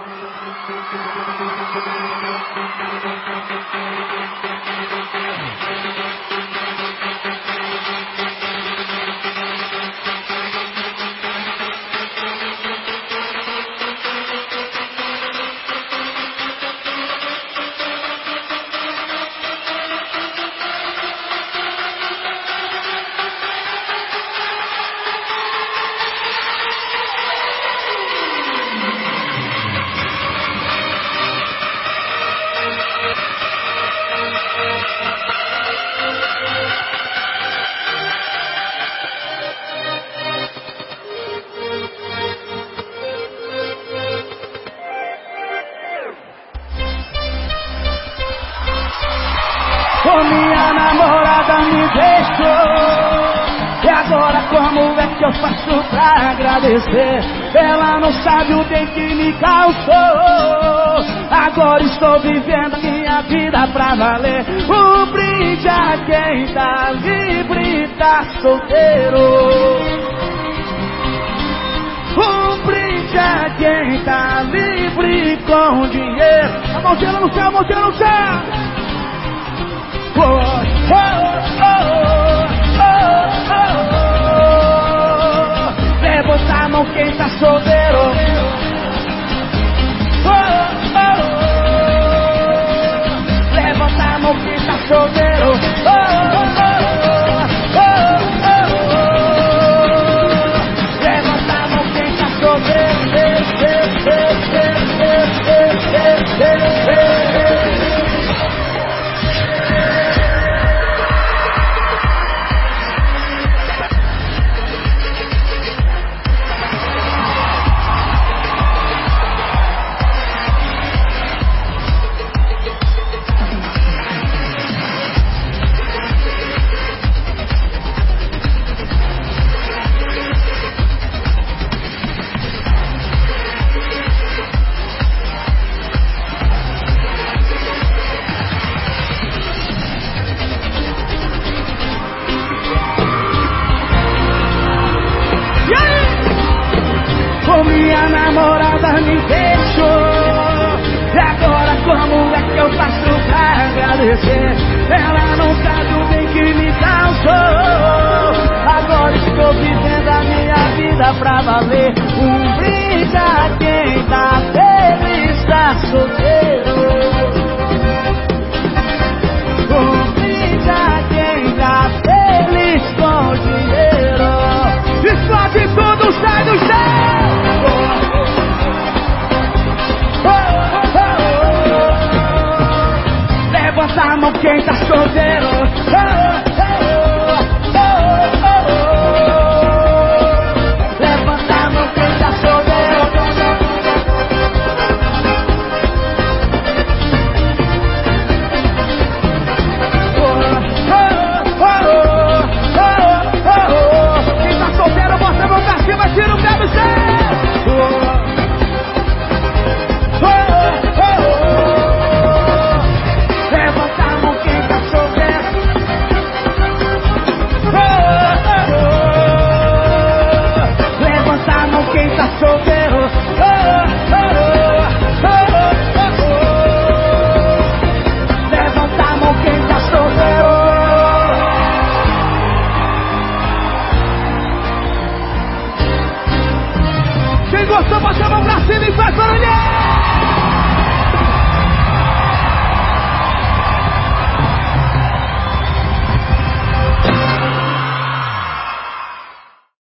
Thank you. Ô minha namorada me deixou. E agora como é que eu faço pra agradecer? Ela não sabe o bem que me causou. Agora estou vivendo minha vida pra valer. O brinde a quem tá livre tá solteiro. Um brinde a quem tá livre com dinheiro. A mãozinha no céu, a mãozinha no céu a mão agradecer? Levanta a mão quem tá